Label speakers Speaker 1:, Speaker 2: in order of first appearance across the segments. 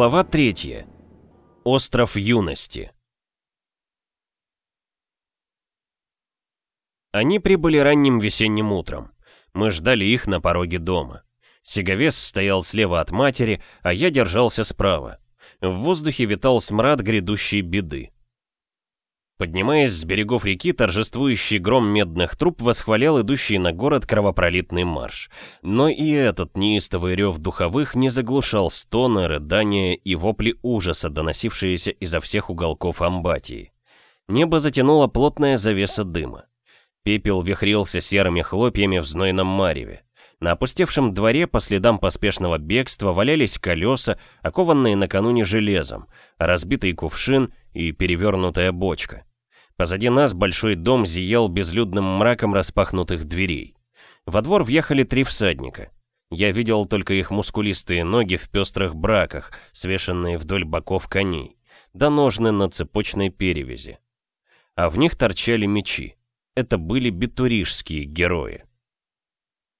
Speaker 1: Глава 3. Остров юности. Они прибыли ранним весенним утром. Мы ждали их на пороге дома. Сиговес стоял слева от матери, а я держался справа. В воздухе витал смрад грядущей беды. Поднимаясь с берегов реки, торжествующий гром медных труб восхвалял идущий на город кровопролитный марш. Но и этот неистовый рев духовых не заглушал стоны, рыдания и вопли ужаса, доносившиеся изо всех уголков Амбатии. Небо затянуло плотная завеса дыма. Пепел вихрился серыми хлопьями в знойном мареве. На опустевшем дворе по следам поспешного бегства валялись колеса, окованные накануне железом, разбитый кувшин и перевернутая бочка. Позади нас большой дом зиял безлюдным мраком распахнутых дверей. Во двор въехали три всадника. Я видел только их мускулистые ноги в пестрых браках, свешенные вдоль боков коней, да ножны на цепочной перевязи. А в них торчали мечи. Это были битурижские герои.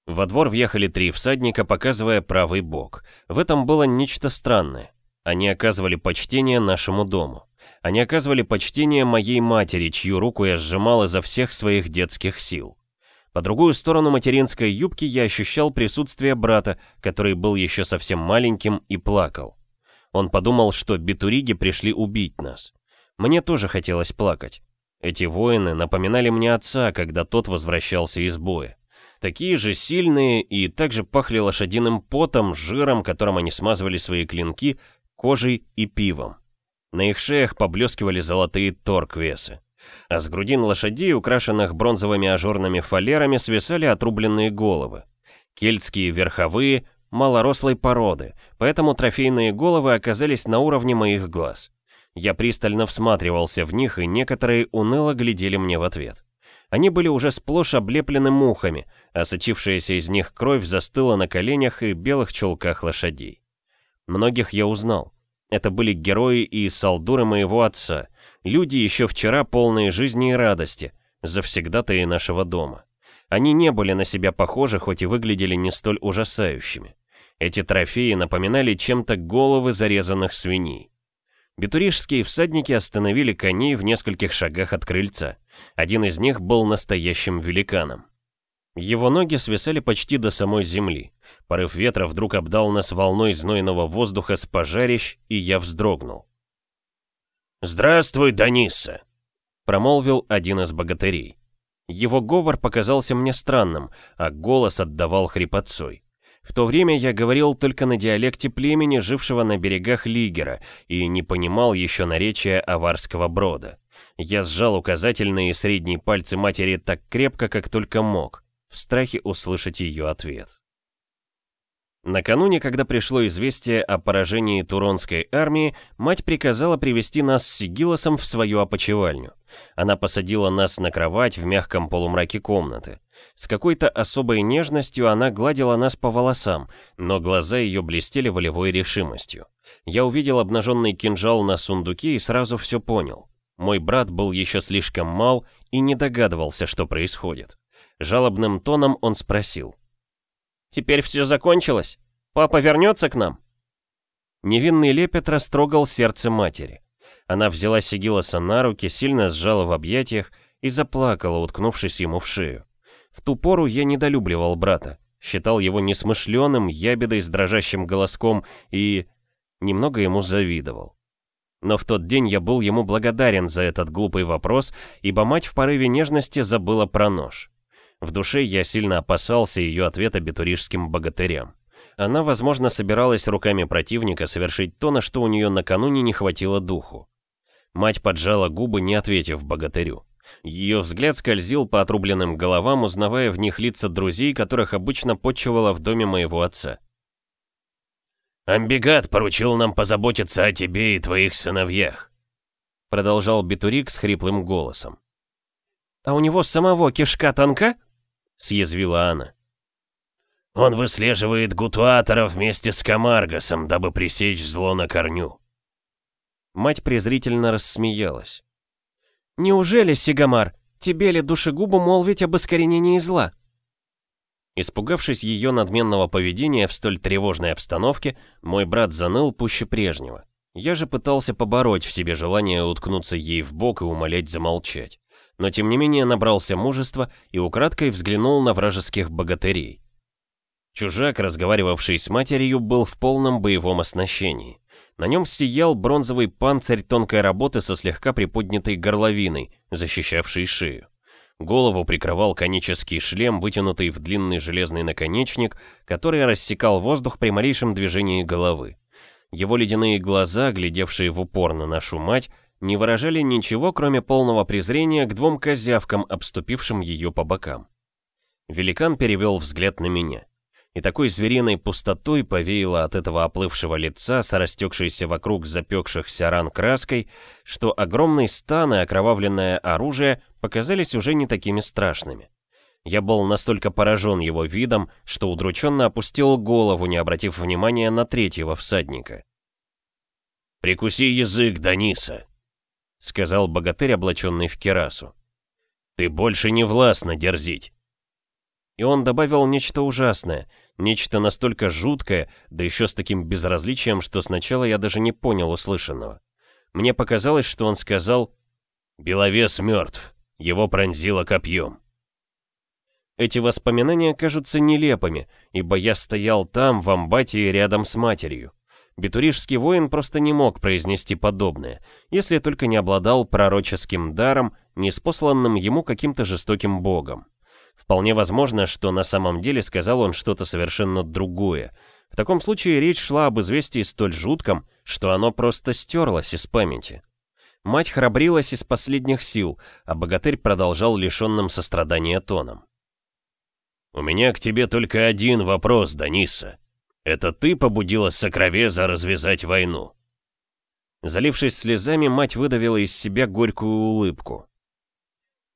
Speaker 1: Во двор въехали три всадника, показывая правый бок. В этом было нечто странное. Они оказывали почтение нашему дому. Они оказывали почтение моей матери, чью руку я сжимал изо всех своих детских сил. По другую сторону материнской юбки я ощущал присутствие брата, который был еще совсем маленьким и плакал. Он подумал, что битуриги пришли убить нас. Мне тоже хотелось плакать. Эти воины напоминали мне отца, когда тот возвращался из боя. Такие же сильные и также пахли лошадиным потом, жиром, которым они смазывали свои клинки, кожей и пивом. На их шеях поблескивали золотые торквесы. А с грудин лошадей, украшенных бронзовыми ажурными фалерами, свисали отрубленные головы. Кельтские верховые, малорослой породы, поэтому трофейные головы оказались на уровне моих глаз. Я пристально всматривался в них, и некоторые уныло глядели мне в ответ. Они были уже сплошь облеплены мухами, а сочившаяся из них кровь застыла на коленях и белых чулках лошадей. Многих я узнал. Это были герои и солдуры моего отца, люди еще вчера полные жизни и радости, завсегдатые нашего дома. Они не были на себя похожи, хоть и выглядели не столь ужасающими. Эти трофеи напоминали чем-то головы зарезанных свиней. Бетурижские всадники остановили коней в нескольких шагах от крыльца. Один из них был настоящим великаном. Его ноги свисали почти до самой земли. Порыв ветра вдруг обдал нас волной знойного воздуха с пожарищ, и я вздрогнул. «Здравствуй, Данисса!» — промолвил один из богатырей. Его говор показался мне странным, а голос отдавал хрипотцой. В то время я говорил только на диалекте племени, жившего на берегах Лигера, и не понимал еще наречия аварского брода. Я сжал указательные и средние пальцы матери так крепко, как только мог в страхе услышать ее ответ. Накануне, когда пришло известие о поражении Туронской армии, мать приказала привести нас с Сигилосом в свою опочивальню. Она посадила нас на кровать в мягком полумраке комнаты. С какой-то особой нежностью она гладила нас по волосам, но глаза ее блестели волевой решимостью. Я увидел обнаженный кинжал на сундуке и сразу все понял. Мой брат был еще слишком мал и не догадывался, что происходит. Жалобным тоном он спросил. «Теперь все закончилось? Папа вернется к нам?» Невинный лепет растрогал сердце матери. Она взяла Сигилоса на руки, сильно сжала в объятиях и заплакала, уткнувшись ему в шею. В ту пору я недолюбливал брата, считал его несмышленым, ябедой с дрожащим голоском и... немного ему завидовал. Но в тот день я был ему благодарен за этот глупый вопрос, ибо мать в порыве нежности забыла про нож. В душе я сильно опасался ее ответа бетурижским богатырям. Она, возможно, собиралась руками противника совершить то, на что у нее накануне не хватило духу. Мать поджала губы, не ответив богатырю. Ее взгляд скользил по отрубленным головам, узнавая в них лица друзей, которых обычно почивала в доме моего отца. «Амбигат поручил нам позаботиться о тебе и твоих сыновьях», продолжал Бетурик с хриплым голосом. «А у него самого кишка тонка?» Съязвила она. «Он выслеживает Гутуатора вместе с Камаргосом, дабы пресечь зло на корню». Мать презрительно рассмеялась. «Неужели, Сигамар, тебе ли душегубу молвить об искоренении зла?» Испугавшись ее надменного поведения в столь тревожной обстановке, мой брат заныл пуще прежнего. Я же пытался побороть в себе желание уткнуться ей в бок и умолять замолчать. Но тем не менее набрался мужества и украдкой взглянул на вражеских богатырей. Чужак, разговаривавший с матерью, был в полном боевом оснащении. На нем сиял бронзовый панцирь тонкой работы со слегка приподнятой горловиной, защищавшей шею. Голову прикрывал конический шлем, вытянутый в длинный железный наконечник, который рассекал воздух при малейшем движении головы. Его ледяные глаза, глядевшие в упор на нашу мать, не выражали ничего, кроме полного презрения к двум козявкам, обступившим ее по бокам. Великан перевел взгляд на меня. И такой звериной пустотой повеяло от этого оплывшего лица с растекшейся вокруг запекшихся ран краской, что огромный стан и окровавленное оружие показались уже не такими страшными. Я был настолько поражен его видом, что удрученно опустил голову, не обратив внимания на третьего всадника. «Прикуси язык, Даниса!» — сказал богатырь, облаченный в керасу. «Ты больше не властно дерзить!» И он добавил нечто ужасное, нечто настолько жуткое, да еще с таким безразличием, что сначала я даже не понял услышанного. Мне показалось, что он сказал «Беловес мертв, его пронзило копьем». Эти воспоминания кажутся нелепыми, ибо я стоял там, в Амбатии, рядом с матерью. Бетурижский воин просто не мог произнести подобное, если только не обладал пророческим даром, неспосланным ему каким-то жестоким богом. Вполне возможно, что на самом деле сказал он что-то совершенно другое. В таком случае речь шла об известии столь жутком, что оно просто стерлось из памяти. Мать храбрилась из последних сил, а богатырь продолжал лишенным сострадания тоном. «У меня к тебе только один вопрос, Даниса. Это ты побудила Сокровеза развязать войну?» Залившись слезами, мать выдавила из себя горькую улыбку.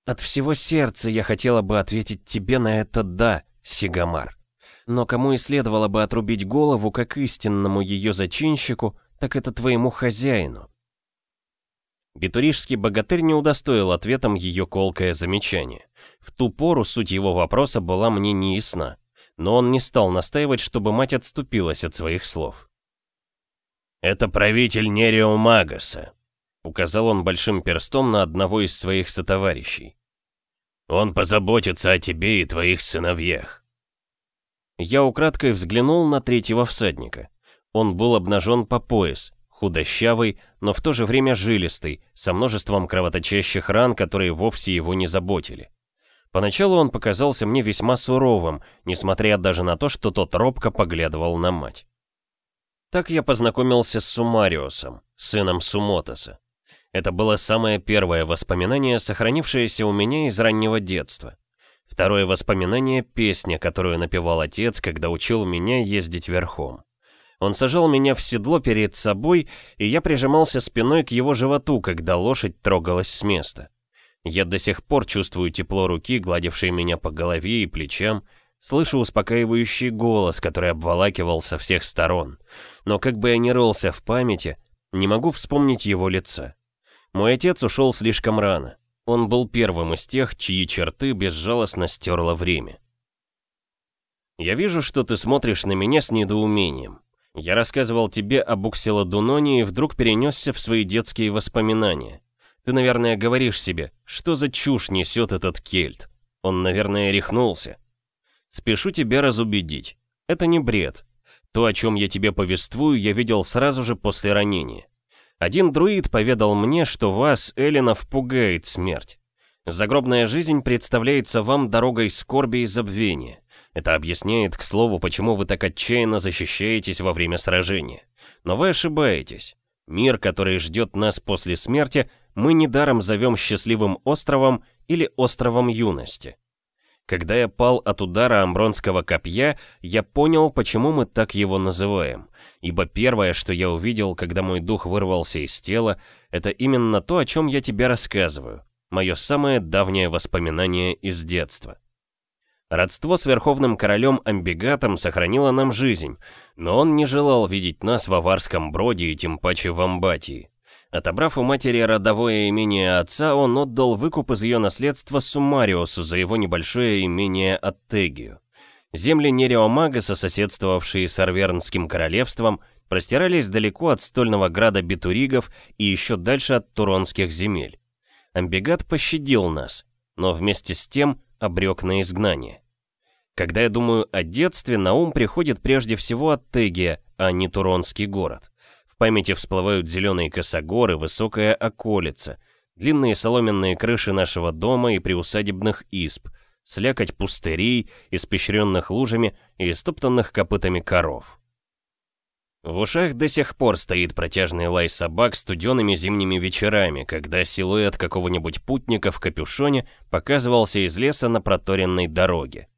Speaker 1: От всего сердца я хотела бы ответить тебе на это «да», Сигамар. Но кому и следовало бы отрубить голову, как истинному ее зачинщику, так это твоему хозяину. Бетурижский богатырь не удостоил ответом ее колкое замечание. В ту пору суть его вопроса была мне не ясна, но он не стал настаивать, чтобы мать отступилась от своих слов. «Это правитель Нерио Магаса», Указал он большим перстом на одного из своих сотоварищей. «Он позаботится о тебе и твоих сыновьях». Я украдкой взглянул на третьего всадника. Он был обнажен по пояс, худощавый, но в то же время жилистый, со множеством кровоточащих ран, которые вовсе его не заботили. Поначалу он показался мне весьма суровым, несмотря даже на то, что тот робко поглядывал на мать. Так я познакомился с Сумариусом, сыном Сумотоса. Это было самое первое воспоминание, сохранившееся у меня из раннего детства. Второе воспоминание — песня, которую напевал отец, когда учил меня ездить верхом. Он сажал меня в седло перед собой, и я прижимался спиной к его животу, когда лошадь трогалась с места. Я до сих пор чувствую тепло руки, гладившей меня по голове и плечам, слышу успокаивающий голос, который обволакивал со всех сторон. Но как бы я ни рылся в памяти, не могу вспомнить его лица. Мой отец ушел слишком рано. Он был первым из тех, чьи черты безжалостно стерло время. Я вижу, что ты смотришь на меня с недоумением. Я рассказывал тебе об Укселодуноне и вдруг перенесся в свои детские воспоминания. Ты, наверное, говоришь себе, что за чушь несет этот кельт. Он, наверное, рехнулся. Спешу тебя разубедить. Это не бред. То, о чем я тебе повествую, я видел сразу же после ранения. Один друид поведал мне, что вас, Эллинов, пугает смерть. Загробная жизнь представляется вам дорогой скорби и забвения. Это объясняет, к слову, почему вы так отчаянно защищаетесь во время сражения. Но вы ошибаетесь. Мир, который ждет нас после смерти, мы недаром зовем счастливым островом или островом юности. Когда я пал от удара амбронского копья, я понял, почему мы так его называем. Ибо первое, что я увидел, когда мой дух вырвался из тела, это именно то, о чем я тебе рассказываю. Мое самое давнее воспоминание из детства. Родство с Верховным Королем Амбигатом сохранило нам жизнь, но он не желал видеть нас в аварском броде и тем паче в Амбатии. Отобрав у матери родовое имение отца, он отдал выкуп из ее наследства Сумариусу за его небольшое имение Аттегию. Земли Нереомагаса, соседствовавшие с Арвернским королевством, простирались далеко от стольного града Битуригов и еще дальше от Туронских земель. Амбигат пощадил нас, но вместе с тем обрек на изгнание. Когда я думаю о детстве, на ум приходит прежде всего Аттегия, а не Туронский город. В памяти всплывают зеленые косогоры, высокая околица, длинные соломенные крыши нашего дома и приусадебных изб, слякоть пустырей, испещренных лужами и стоптанных копытами коров. В ушах до сих пор стоит протяжный лай собак студеными зимними вечерами, когда силуэт какого-нибудь путника в капюшоне показывался из леса на проторенной дороге.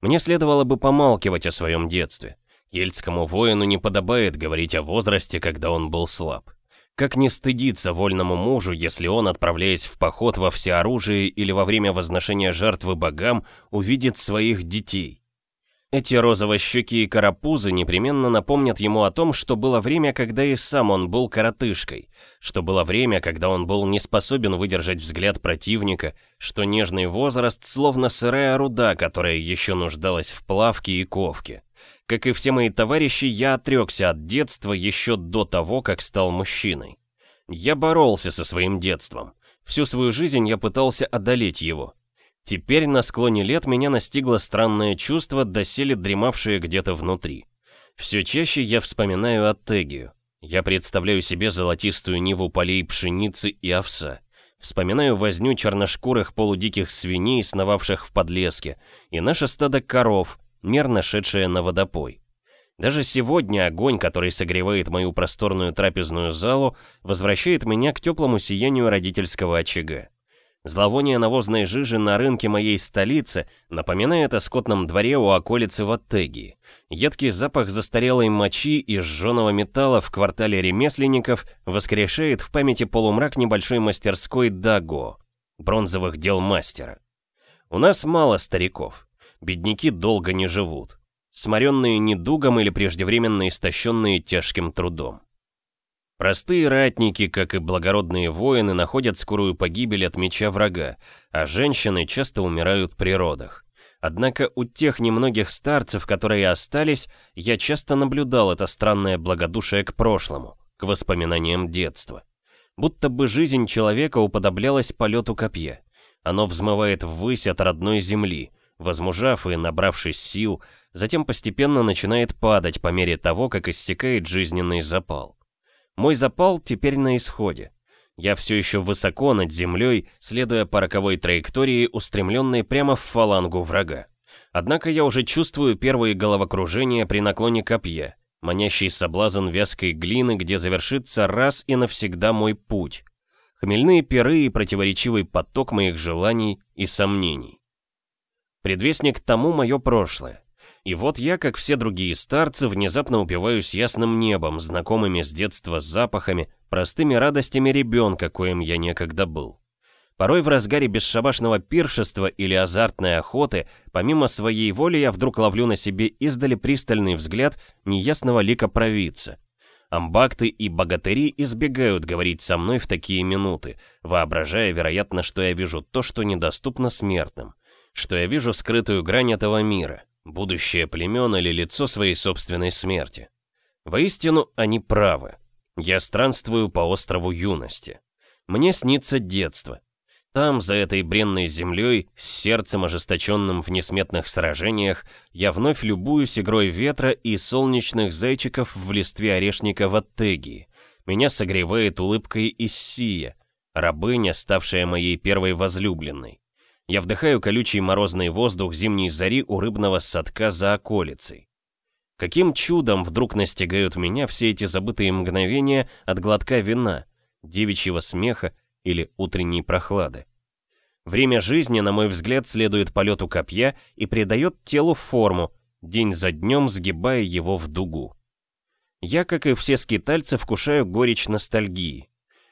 Speaker 1: Мне следовало бы помалкивать о своем детстве. Ельцкому воину не подобает говорить о возрасте, когда он был слаб. Как не стыдиться вольному мужу, если он, отправляясь в поход во всеоружие или во время возношения жертвы богам, увидит своих детей? Эти розово-щеки карапузы непременно напомнят ему о том, что было время, когда и сам он был коротышкой, что было время, когда он был не способен выдержать взгляд противника, что нежный возраст словно сырая руда, которая еще нуждалась в плавке и ковке. Как и все мои товарищи, я отрекся от детства еще до того, как стал мужчиной. Я боролся со своим детством. Всю свою жизнь я пытался одолеть его. Теперь на склоне лет меня настигло странное чувство, доселе дремавшее где-то внутри. Все чаще я вспоминаю Аттегию. Я представляю себе золотистую ниву полей пшеницы и овса. Вспоминаю возню черношкурых полудиких свиней, сновавших в подлеске, и наше стадо коров, мерно шедшая на водопой. Даже сегодня огонь, который согревает мою просторную трапезную залу, возвращает меня к теплому сиянию родительского очага. Зловоние навозной жижи на рынке моей столицы напоминает о скотном дворе у околицы Ваттегии. Едкий запах застарелой мочи и сжженного металла в квартале ремесленников воскрешает в памяти полумрак небольшой мастерской Даго, бронзовых дел мастера. У нас мало стариков бедняки долго не живут, сморенные недугом или преждевременно истощенные тяжким трудом. Простые ратники, как и благородные воины, находят скорую погибель от меча врага, а женщины часто умирают при родах. Однако у тех немногих старцев, которые остались, я часто наблюдал это странное благодушие к прошлому, к воспоминаниям детства. Будто бы жизнь человека уподоблялась полету копья. Оно взмывает ввысь от родной земли, возмужав и набравшись сил, затем постепенно начинает падать по мере того, как иссякает жизненный запал. Мой запал теперь на исходе. Я все еще высоко над землей, следуя по роковой траектории, устремленной прямо в фалангу врага. Однако я уже чувствую первые головокружения при наклоне копья, манящий соблазн вязкой глины, где завершится раз и навсегда мой путь. Хмельные перы и противоречивый поток моих желаний и сомнений. Предвестник тому мое прошлое. И вот я, как все другие старцы, внезапно упиваюсь ясным небом, знакомыми с детства запахами, простыми радостями ребенка, коим я некогда был. Порой в разгаре бесшабашного пиршества или азартной охоты, помимо своей воли, я вдруг ловлю на себе издали пристальный взгляд неясного лика провидца. Амбакты и богатыри избегают говорить со мной в такие минуты, воображая, вероятно, что я вижу то, что недоступно смертным что я вижу скрытую грань этого мира, будущее племен или лицо своей собственной смерти. Воистину, они правы. Я странствую по острову юности. Мне снится детство. Там, за этой бренной землей, с сердцем ожесточенным в несметных сражениях, я вновь любуюсь игрой ветра и солнечных зайчиков в листве орешника в Аттегии. Меня согревает улыбкой Иссия, рабыня, ставшая моей первой возлюбленной. Я вдыхаю колючий морозный воздух зимней зари у рыбного садка за околицей. Каким чудом вдруг настигают меня все эти забытые мгновения от глотка вина, девичьего смеха или утренней прохлады. Время жизни, на мой взгляд, следует полету копья и придает телу форму, день за днем сгибая его в дугу. Я, как и все скитальцы, вкушаю горечь ностальгии.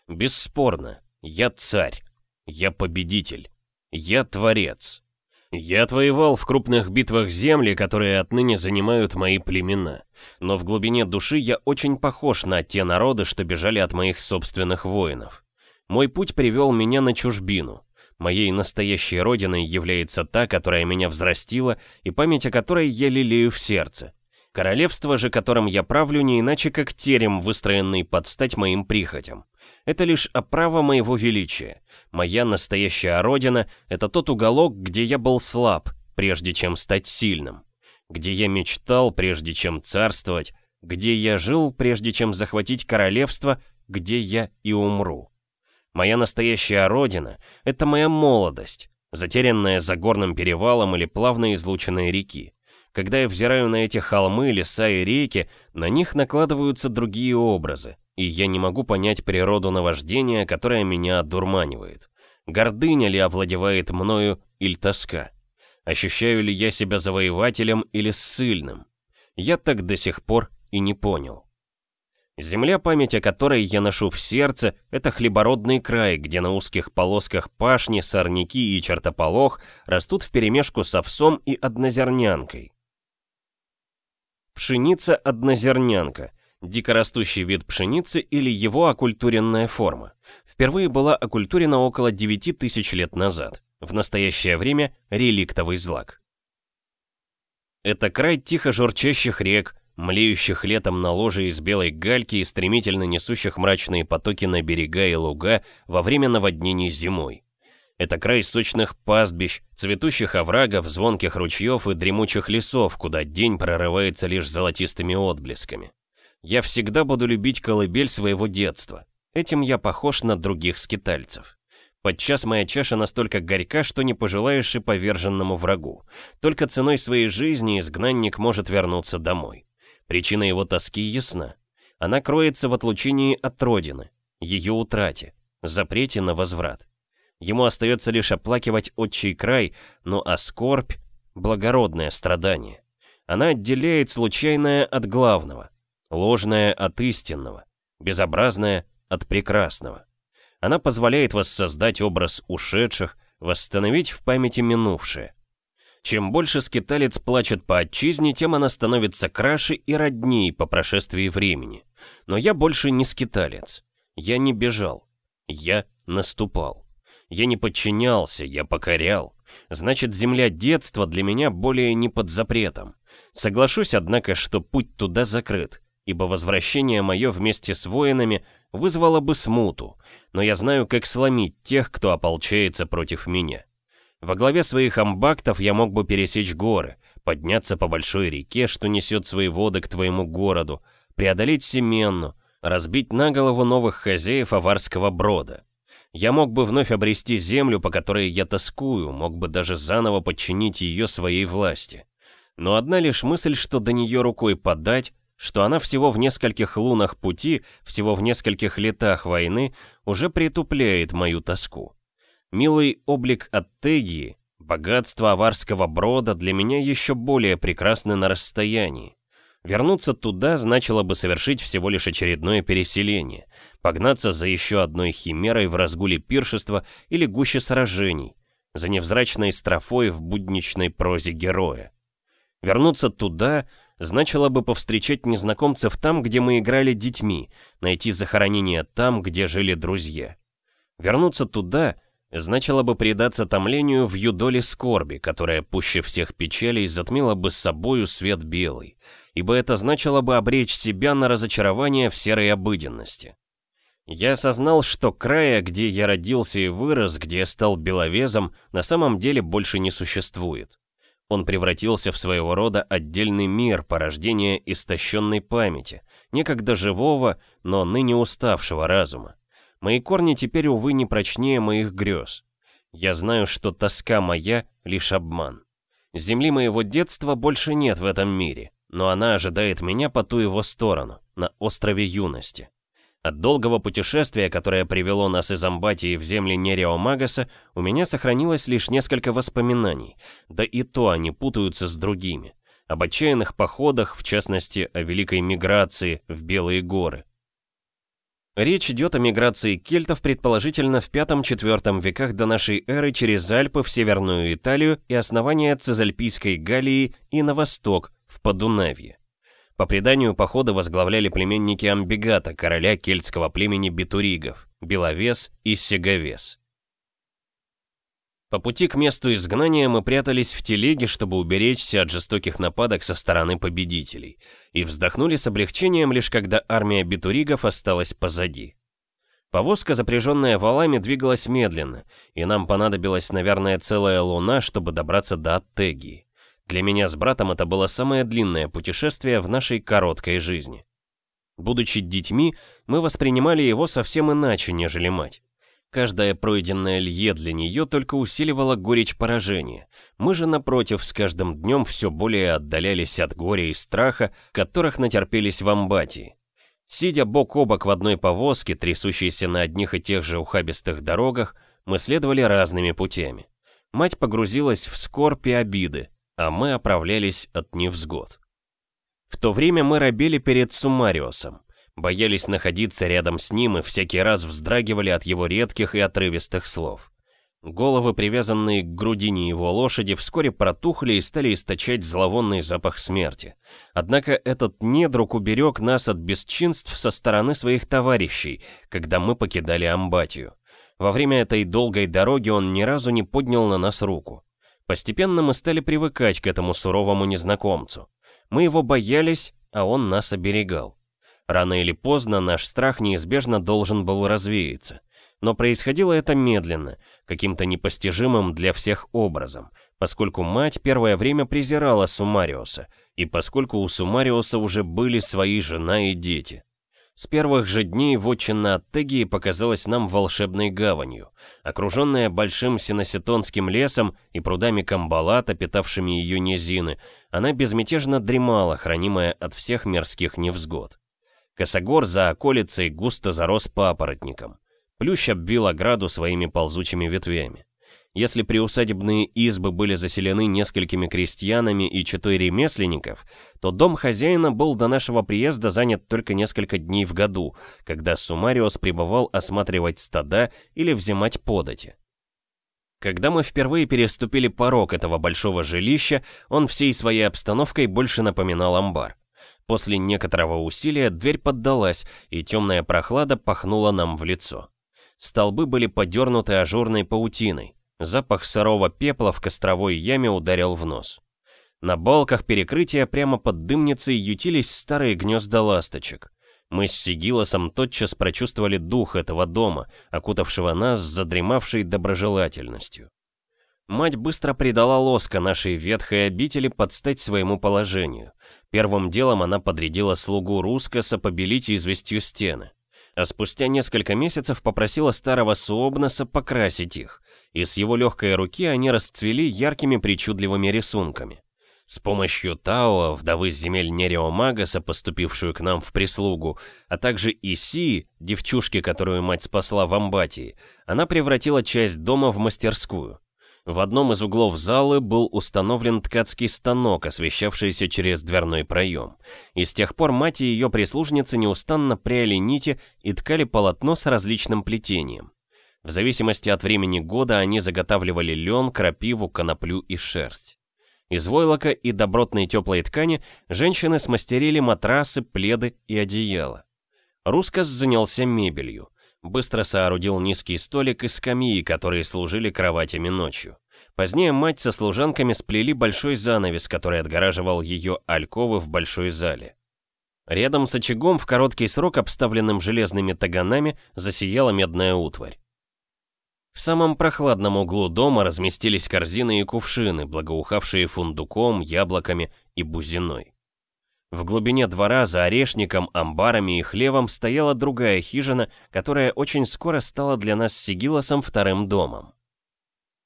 Speaker 1: Бесспорно, я царь, я победитель. Я творец. Я отвоевал в крупных битвах земли, которые отныне занимают мои племена. Но в глубине души я очень похож на те народы, что бежали от моих собственных воинов. Мой путь привел меня на чужбину. Моей настоящей родиной является та, которая меня взрастила, и память о которой я лелею в сердце. Королевство же, которым я правлю, не иначе как терем, выстроенный под стать моим прихотям. Это лишь оправа моего величия. Моя настоящая родина — это тот уголок, где я был слаб, прежде чем стать сильным. Где я мечтал, прежде чем царствовать. Где я жил, прежде чем захватить королевство, где я и умру. Моя настоящая родина — это моя молодость, затерянная за горным перевалом или плавно излученные реки. Когда я взираю на эти холмы, леса и реки, на них накладываются другие образы, и я не могу понять природу наваждения, которое меня одурманивает. Гордыня ли овладевает мною или тоска? Ощущаю ли я себя завоевателем или ссыльным? Я так до сих пор и не понял. Земля, память о которой я ношу в сердце, это хлебородный край, где на узких полосках пашни, сорняки и чертополох растут вперемешку с овсом и однозернянкой. Пшеница-однозернянка – дикорастущий вид пшеницы или его оккультуренная форма. Впервые была оккультурена около 9 тысяч лет назад. В настоящее время – реликтовый злак. Это край тихо журчащих рек, млеющих летом на ложе из белой гальки и стремительно несущих мрачные потоки на берега и луга во время наводнений зимой. Это край сочных пастбищ, цветущих оврагов, звонких ручьев и дремучих лесов, куда день прорывается лишь золотистыми отблесками. Я всегда буду любить колыбель своего детства. Этим я похож на других скитальцев. Подчас моя чаша настолько горька, что не пожелаешь и поверженному врагу. Только ценой своей жизни изгнанник может вернуться домой. Причина его тоски ясна. Она кроется в отлучении от родины, ее утрате, запрете на возврат. Ему остается лишь оплакивать отчий край, но а скорбь — благородное страдание. Она отделяет случайное от главного, ложное от истинного, безобразное от прекрасного. Она позволяет воссоздать образ ушедших, восстановить в памяти минувшее. Чем больше скиталец плачет по отчизне, тем она становится краше и родней по прошествии времени. Но я больше не скиталец. Я не бежал. Я наступал. Я не подчинялся, я покорял. Значит, земля детства для меня более не под запретом. Соглашусь, однако, что путь туда закрыт, ибо возвращение мое вместе с воинами вызвало бы смуту, но я знаю, как сломить тех, кто ополчается против меня. Во главе своих амбактов я мог бы пересечь горы, подняться по большой реке, что несет свои воды к твоему городу, преодолеть Семенну, разбить на голову новых хозяев аварского брода. Я мог бы вновь обрести землю, по которой я тоскую, мог бы даже заново подчинить ее своей власти. Но одна лишь мысль, что до нее рукой подать, что она всего в нескольких лунах пути, всего в нескольких летах войны, уже притупляет мою тоску. Милый облик Аттегии, богатство аварского брода для меня еще более прекрасны на расстоянии. Вернуться туда значило бы совершить всего лишь очередное переселение, погнаться за еще одной химерой в разгуле пиршества или гуще сражений, за невзрачной строфой в будничной прозе героя. Вернуться туда значило бы повстречать незнакомцев там, где мы играли детьми, найти захоронение там, где жили друзья. Вернуться туда значило бы предаться томлению в юдоле скорби, которая пуще всех печалей затмила бы собою свет белый, ибо это значило бы обречь себя на разочарование в серой обыденности. Я осознал, что края, где я родился и вырос, где я стал беловезом, на самом деле больше не существует. Он превратился в своего рода отдельный мир порождения истощенной памяти, некогда живого, но ныне уставшего разума. Мои корни теперь, увы, не прочнее моих грез. Я знаю, что тоска моя — лишь обман. Земли моего детства больше нет в этом мире, но она ожидает меня по ту его сторону, на острове юности. От долгого путешествия, которое привело нас из Амбатии в земли Нереомагаса, у меня сохранилось лишь несколько воспоминаний, да и то они путаются с другими. Об отчаянных походах, в частности, о великой миграции в Белые горы. Речь идет о миграции кельтов предположительно в V-IV веках до нашей эры через Альпы в Северную Италию и основание Цезальпийской Галлии и на восток, в Подунавье. По преданию походы возглавляли племенники Амбигата, короля кельтского племени Битуригов, Беловес и Сеговес. По пути к месту изгнания мы прятались в телеге, чтобы уберечься от жестоких нападок со стороны победителей, и вздохнули с облегчением лишь когда армия битуригов осталась позади. Повозка, запряженная валами, двигалась медленно, и нам понадобилась, наверное, целая луна, чтобы добраться до Аттегии. Для меня с братом это было самое длинное путешествие в нашей короткой жизни. Будучи детьми, мы воспринимали его совсем иначе, нежели мать. Каждая пройденная лье для нее только усиливала горечь поражения. Мы же, напротив, с каждым днем все более отдалялись от горя и страха, которых натерпелись в Амбатии. Сидя бок о бок в одной повозке, трясущейся на одних и тех же ухабистых дорогах, мы следовали разными путями. Мать погрузилась в скорбь и обиды, а мы оправлялись от невзгод. В то время мы робели перед Сумариосом боялись находиться рядом с ним и всякий раз вздрагивали от его редких и отрывистых слов. Головы, привязанные к грудине его лошади, вскоре протухли и стали источать зловонный запах смерти. Однако этот недруг уберег нас от бесчинств со стороны своих товарищей, когда мы покидали Амбатию. Во время этой долгой дороги он ни разу не поднял на нас руку. Постепенно мы стали привыкать к этому суровому незнакомцу. Мы его боялись, а он нас оберегал. Рано или поздно наш страх неизбежно должен был развеяться. Но происходило это медленно, каким-то непостижимым для всех образом, поскольку мать первое время презирала Сумариуса, и поскольку у Сумариуса уже были свои жена и дети. С первых же дней вотчина Аттегии показалась нам волшебной гаванью. Окруженная большим синоситонским лесом и прудами камбалата, питавшими ее низины, она безмятежно дремала, хранимая от всех мирских невзгод. Косогор за околицей густо зарос папоротником. Плющ обвил ограду своими ползучими ветвями. Если приусадебные избы были заселены несколькими крестьянами и четой ремесленников, то дом хозяина был до нашего приезда занят только несколько дней в году, когда Сумариос пребывал осматривать стада или взимать подати. Когда мы впервые переступили порог этого большого жилища, он всей своей обстановкой больше напоминал амбар. После некоторого усилия дверь поддалась, и темная прохлада пахнула нам в лицо. Столбы были подернуты ажурной паутиной. Запах сырого пепла в костровой яме ударил в нос. На балках перекрытия прямо под дымницей ютились старые гнезда ласточек. Мы с Сигилосом тотчас прочувствовали дух этого дома, окутавшего нас задремавшей доброжелательностью. Мать быстро придала лоска нашей ветхой обители под стать своему положению. Первым делом она подрядила слугу Рускоса побелить известью стены. А спустя несколько месяцев попросила старого Суобнаса покрасить их, и с его легкой руки они расцвели яркими причудливыми рисунками. С помощью Тао, вдовы земель Нереомагаса, поступившую к нам в прислугу, а также Иси, девчушки, которую мать спасла в Амбатии, она превратила часть дома в мастерскую. В одном из углов залы был установлен ткацкий станок, освещавшийся через дверной проем. И с тех пор мать и ее прислужницы неустанно пряли нити и ткали полотно с различным плетением. В зависимости от времени года они заготавливали лен, крапиву, коноплю и шерсть. Из войлока и добротной теплой ткани женщины смастерили матрасы, пледы и одеяла. Рускос занялся мебелью. Быстро соорудил низкий столик и скамьи, которые служили кроватями ночью. Позднее мать со служанками сплели большой занавес, который отгораживал ее альковы в большой зале. Рядом с очагом в короткий срок, обставленным железными таганами, засияла медная утварь. В самом прохладном углу дома разместились корзины и кувшины, благоухавшие фундуком, яблоками и бузиной. В глубине двора за орешником, амбарами и хлевом стояла другая хижина, которая очень скоро стала для нас с Сигилосом вторым домом.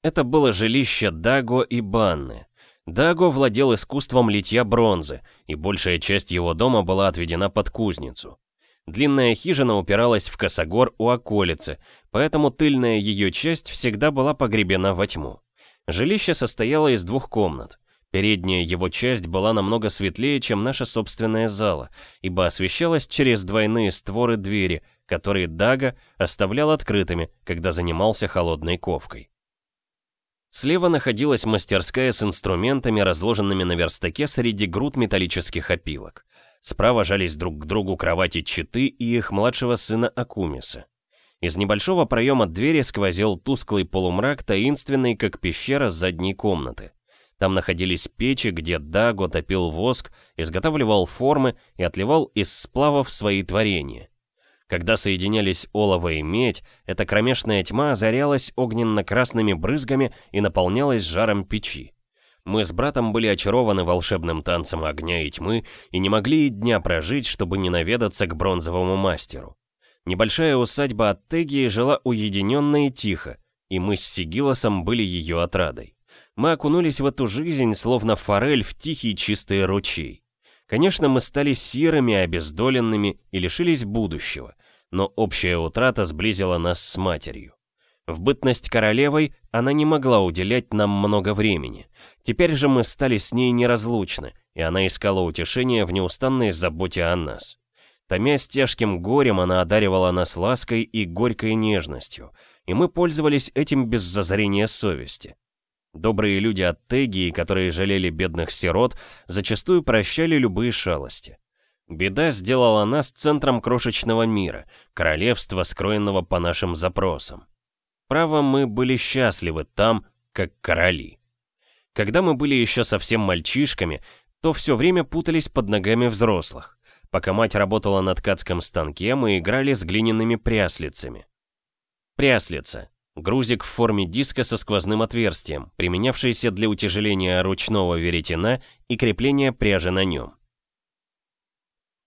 Speaker 1: Это было жилище Даго и Банны. Даго владел искусством литья бронзы, и большая часть его дома была отведена под кузницу. Длинная хижина упиралась в косогор у околицы, поэтому тыльная ее часть всегда была погребена во тьму. Жилище состояло из двух комнат. Передняя его часть была намного светлее, чем наша собственная зала, ибо освещалась через двойные створы двери, которые Дага оставлял открытыми, когда занимался холодной ковкой. Слева находилась мастерская с инструментами, разложенными на верстаке среди груд металлических опилок. Справа жались друг к другу кровати Читы и их младшего сына Акумиса. Из небольшого проема двери сквозил тусклый полумрак, таинственный, как пещера задней комнаты. Там находились печи, где Даго топил воск, изготавливал формы и отливал из сплавов свои творения. Когда соединялись олово и медь, эта кромешная тьма озарялась огненно-красными брызгами и наполнялась жаром печи. Мы с братом были очарованы волшебным танцем огня и тьмы и не могли и дня прожить, чтобы не наведаться к бронзовому мастеру. Небольшая усадьба от Тегии жила уединенно и тихо, и мы с Сигилосом были ее отрадой. Мы окунулись в эту жизнь, словно форель в тихий чистый ручей. Конечно, мы стали сирыми, обездоленными и лишились будущего, но общая утрата сблизила нас с матерью. В бытность королевой она не могла уделять нам много времени. Теперь же мы стали с ней неразлучны, и она искала утешения в неустанной заботе о нас. Томясь тяжким горем, она одаривала нас лаской и горькой нежностью, и мы пользовались этим без зазрения совести. Добрые люди от Тегии, которые жалели бедных сирот, зачастую прощали любые шалости. Беда сделала нас центром крошечного мира, королевства, скроенного по нашим запросам. Право, мы были счастливы там, как короли. Когда мы были еще совсем мальчишками, то все время путались под ногами взрослых. Пока мать работала на ткацком станке, мы играли с глиняными пряслицами. Пряслица Грузик в форме диска со сквозным отверстием, применявшийся для утяжеления ручного веретена и крепления пряжи на нем.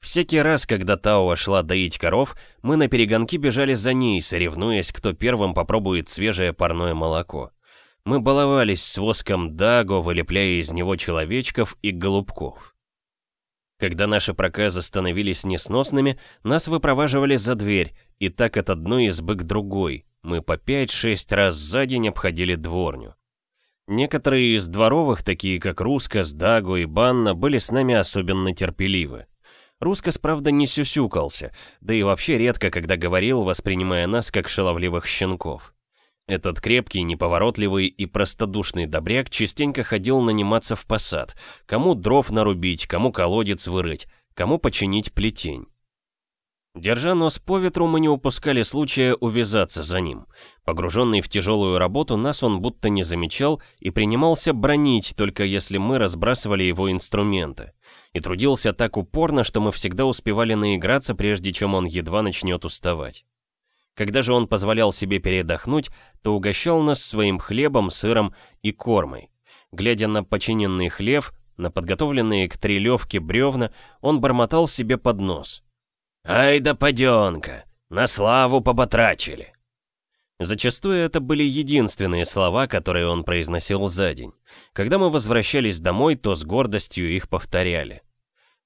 Speaker 1: Всякий раз, когда Тао шла доить коров, мы на перегонки бежали за ней, соревнуясь, кто первым попробует свежее парное молоко. Мы баловались с воском даго, вылепляя из него человечков и голубков. Когда наши проказы становились несносными, нас выпроваживали за дверь, и так от одной избы к другой, мы по 5-6 раз за день обходили дворню. Некоторые из дворовых, такие как Рускас, Даго и Банна, были с нами особенно терпеливы. Рускас, правда, не сюсюкался, да и вообще редко, когда говорил, воспринимая нас как шаловливых щенков. Этот крепкий, неповоротливый и простодушный добряк частенько ходил наниматься в посад, кому дров нарубить, кому колодец вырыть, кому починить плетень. Держа нос по ветру, мы не упускали случая увязаться за ним. Погруженный в тяжелую работу, нас он будто не замечал и принимался бронить, только если мы разбрасывали его инструменты. И трудился так упорно, что мы всегда успевали наиграться, прежде чем он едва начнет уставать. Когда же он позволял себе передохнуть, то угощал нас своим хлебом, сыром и кормой. Глядя на починенный хлев, на подготовленные к трелевке бревна, он бормотал себе под нос — «Ай да паденка! На славу поботрачили!» Зачастую это были единственные слова, которые он произносил за день. Когда мы возвращались домой, то с гордостью их повторяли.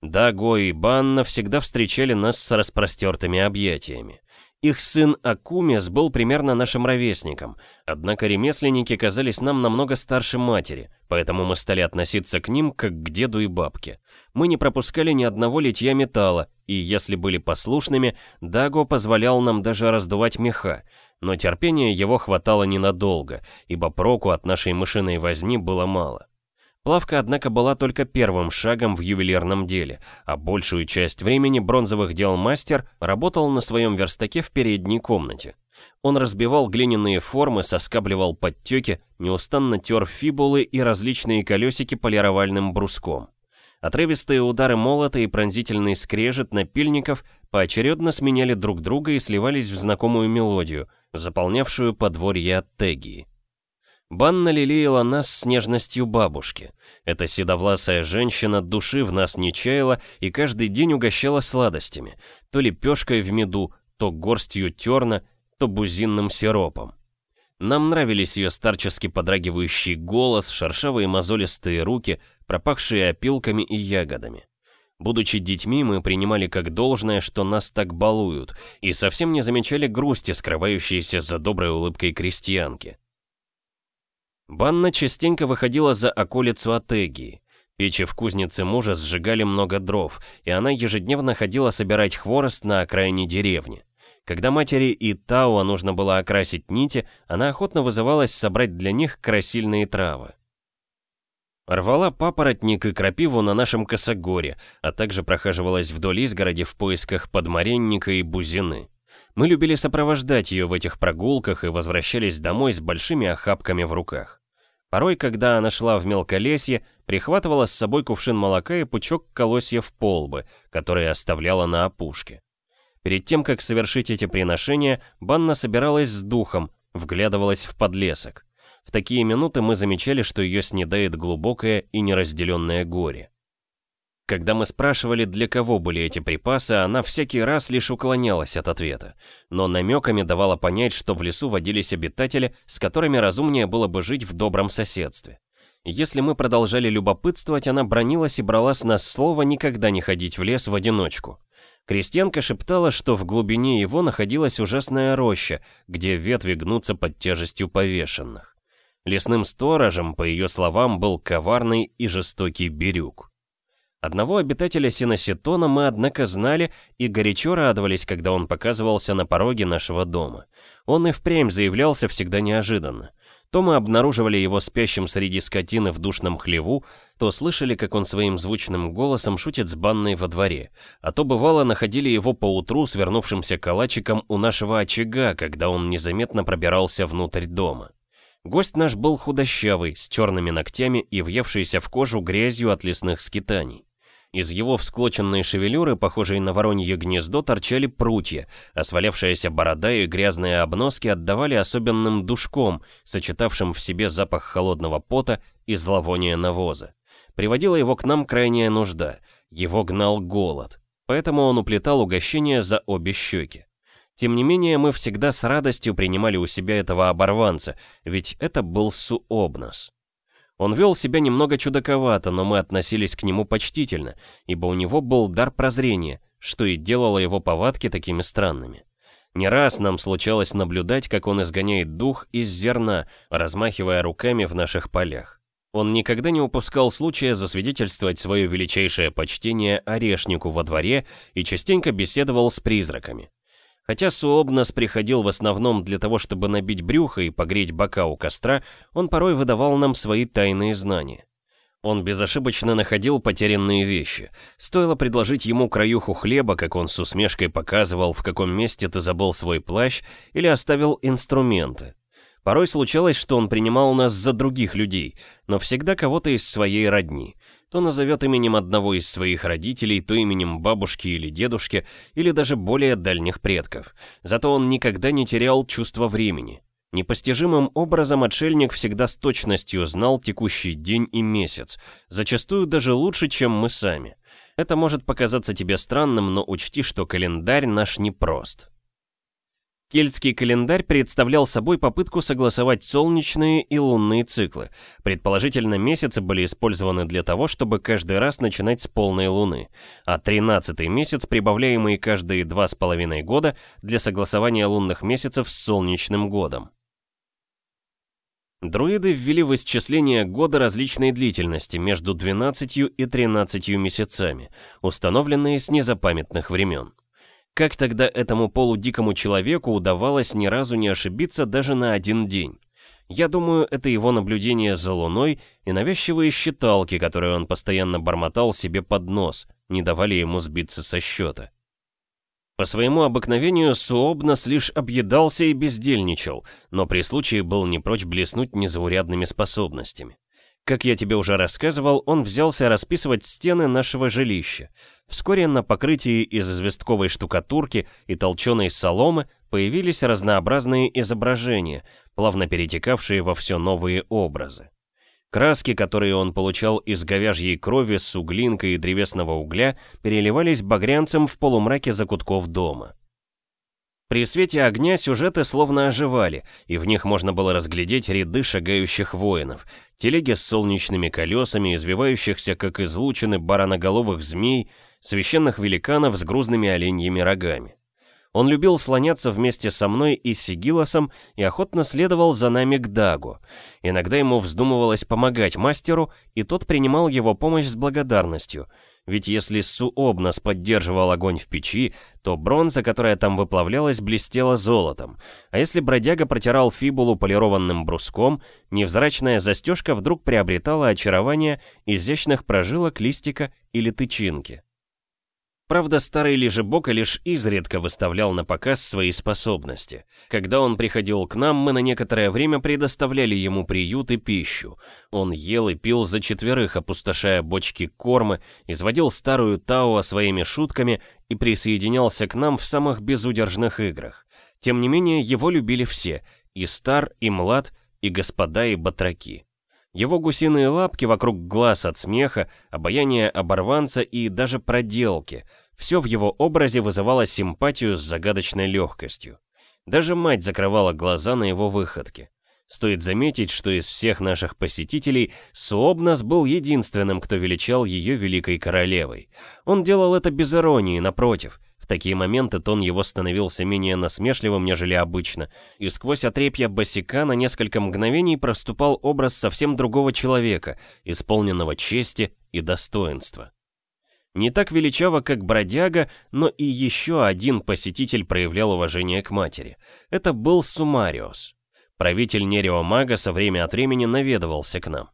Speaker 1: Даго и Банна всегда встречали нас с распростертыми объятиями. Их сын Акумес был примерно нашим ровесником, однако ремесленники казались нам намного старше матери, поэтому мы стали относиться к ним как к деду и бабке. Мы не пропускали ни одного литья металла, и если были послушными, Даго позволял нам даже раздувать меха, но терпения его хватало ненадолго, ибо проку от нашей мышиной возни было мало. Плавка, однако, была только первым шагом в ювелирном деле, а большую часть времени бронзовых дел мастер работал на своем верстаке в передней комнате. Он разбивал глиняные формы, соскабливал подтеки, неустанно тер фибулы и различные колесики полировальным бруском. Отрывистые удары молота и пронзительный скрежет напильников поочередно сменяли друг друга и сливались в знакомую мелодию, заполнявшую подворье Тегии. Банна лелеяла нас с нежностью бабушки. Эта седовласая женщина души в нас не чаяла и каждый день угощала сладостями, то лепешкой в меду, то горстью терна, то бузинным сиропом. Нам нравились ее старчески подрагивающий голос, шершавые мозолистые руки, пропахшие опилками и ягодами. Будучи детьми, мы принимали как должное, что нас так балуют, и совсем не замечали грусти, скрывающейся за доброй улыбкой крестьянки. Банна частенько выходила за околицу Атегии. Печи в кузнице мужа сжигали много дров, и она ежедневно ходила собирать хворост на окраине деревни. Когда матери и Тауа нужно было окрасить нити, она охотно вызывалась собрать для них красильные травы. Рвала папоротник и крапиву на нашем косогоре, а также прохаживалась вдоль изгороди в поисках подмаренника и бузины. Мы любили сопровождать ее в этих прогулках и возвращались домой с большими охапками в руках. Порой, когда она шла в мелколесье, прихватывала с собой кувшин молока и пучок колосьев полбы, которые оставляла на опушке. Перед тем, как совершить эти приношения, Банна собиралась с духом, вглядывалась в подлесок. В такие минуты мы замечали, что ее снедает глубокое и неразделенное горе. Когда мы спрашивали, для кого были эти припасы, она всякий раз лишь уклонялась от ответа, но намеками давала понять, что в лесу водились обитатели, с которыми разумнее было бы жить в добром соседстве. Если мы продолжали любопытствовать, она бронилась и брала с нас слово никогда не ходить в лес в одиночку. Крестьянка шептала, что в глубине его находилась ужасная роща, где ветви гнутся под тяжестью повешенных. Лесным сторожем, по ее словам, был коварный и жестокий Бирюк. Одного обитателя Синоситона мы, однако, знали и горячо радовались, когда он показывался на пороге нашего дома. Он и впрямь заявлялся всегда неожиданно. То мы обнаруживали его спящим среди скотины в душном хлеву, то слышали, как он своим звучным голосом шутит с банной во дворе, а то бывало находили его поутру свернувшимся калачиком у нашего очага, когда он незаметно пробирался внутрь дома. Гость наш был худощавый, с черными ногтями и въевшийся в кожу грязью от лесных скитаний. Из его всклоченной шевелюры, похожей на воронье гнездо, торчали прутья, а свалявшаяся борода и грязные обноски отдавали особенным душком, сочетавшим в себе запах холодного пота и зловония навоза. Приводила его к нам крайняя нужда, его гнал голод, поэтому он уплетал угощения за обе щеки. Тем не менее, мы всегда с радостью принимали у себя этого оборванца, ведь это был Суобнос. Он вел себя немного чудаковато, но мы относились к нему почтительно, ибо у него был дар прозрения, что и делало его повадки такими странными. Не раз нам случалось наблюдать, как он изгоняет дух из зерна, размахивая руками в наших полях. Он никогда не упускал случая засвидетельствовать свое величайшее почтение орешнику во дворе и частенько беседовал с призраками. Хотя Суобнос приходил в основном для того, чтобы набить брюхо и погреть бока у костра, он порой выдавал нам свои тайные знания. Он безошибочно находил потерянные вещи. Стоило предложить ему краюху хлеба, как он с усмешкой показывал, в каком месте ты забыл свой плащ или оставил инструменты. Порой случалось, что он принимал нас за других людей, но всегда кого-то из своей родни то назовет именем одного из своих родителей, то именем бабушки или дедушки, или даже более дальних предков. Зато он никогда не терял чувство времени. Непостижимым образом отшельник всегда с точностью знал текущий день и месяц, зачастую даже лучше, чем мы сами. Это может показаться тебе странным, но учти, что календарь наш непрост. Кельтский календарь представлял собой попытку согласовать солнечные и лунные циклы. Предположительно, месяцы были использованы для того, чтобы каждый раз начинать с полной луны, а 13-й месяц, прибавляемый каждые два с половиной года, для согласования лунных месяцев с солнечным годом. Друиды ввели в исчисление года различной длительности между 12 и 13 месяцами, установленные с незапамятных времен. Как тогда этому полудикому человеку удавалось ни разу не ошибиться даже на один день? Я думаю, это его наблюдение за Луной и навязчивые считалки, которые он постоянно бормотал себе под нос, не давали ему сбиться со счета. По своему обыкновению Суобнос лишь объедался и бездельничал, но при случае был не прочь блеснуть незаурядными способностями. Как я тебе уже рассказывал, он взялся расписывать стены нашего жилища. Вскоре на покрытии из известковой штукатурки и толченой соломы появились разнообразные изображения, плавно перетекавшие во все новые образы. Краски, которые он получал из говяжьей крови, суглинка и древесного угля, переливались багрянцем в полумраке закутков дома. При свете огня сюжеты словно оживали, и в них можно было разглядеть ряды шагающих воинов, телеги с солнечными колесами, извивающихся, как излучины бараноголовых змей, священных великанов с грузными оленьими рогами. Он любил слоняться вместе со мной и Сигилосом и охотно следовал за нами к Дагу. Иногда ему вздумывалось помогать мастеру, и тот принимал его помощь с благодарностью — ведь если Суобнос поддерживал огонь в печи, то бронза, которая там выплавлялась, блестела золотом. А если бродяга протирал фибулу полированным бруском, невзрачная застежка вдруг приобретала очарование изящных прожилок листика или тычинки. Правда, старый Лежебока лишь изредка выставлял на показ свои способности. Когда он приходил к нам, мы на некоторое время предоставляли ему приют и пищу. Он ел и пил за четверых, опустошая бочки кормы, изводил старую Тауа своими шутками и присоединялся к нам в самых безудержных играх. Тем не менее, его любили все, и стар, и млад, и господа, и батраки. Его гусиные лапки вокруг глаз от смеха, обаяние оборванца и даже проделки. Все в его образе вызывало симпатию с загадочной легкостью. Даже мать закрывала глаза на его выходки. Стоит заметить, что из всех наших посетителей Суобнас был единственным, кто величал ее великой королевой. Он делал это без иронии, напротив, в такие моменты тон его становился менее насмешливым, нежели обычно, и сквозь отрепья босика на несколько мгновений проступал образ совсем другого человека, исполненного чести и достоинства. Не так величаво, как бродяга, но и еще один посетитель проявлял уважение к матери. Это был Сумариос. Правитель Нереомага со время от времени наведывался к нам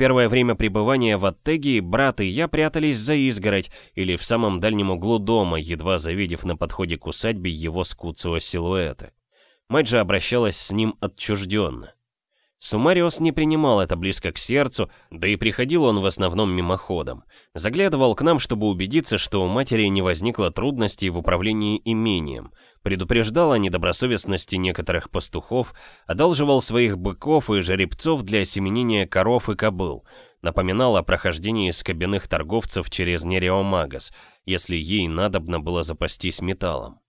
Speaker 1: первое время пребывания в Аттегии брат и я прятались за изгородь или в самом дальнем углу дома, едва завидев на подходе к усадьбе его скуцого силуэта. Мать же обращалась с ним отчужденно. Сумариос не принимал это близко к сердцу, да и приходил он в основном мимоходом. Заглядывал к нам, чтобы убедиться, что у матери не возникло трудностей в управлении имением, предупреждал о недобросовестности некоторых пастухов, одалживал своих быков и жеребцов для осеменения коров и кобыл, напоминал о прохождении скобяных торговцев через Нереомагас, если ей надобно было запастись металлом.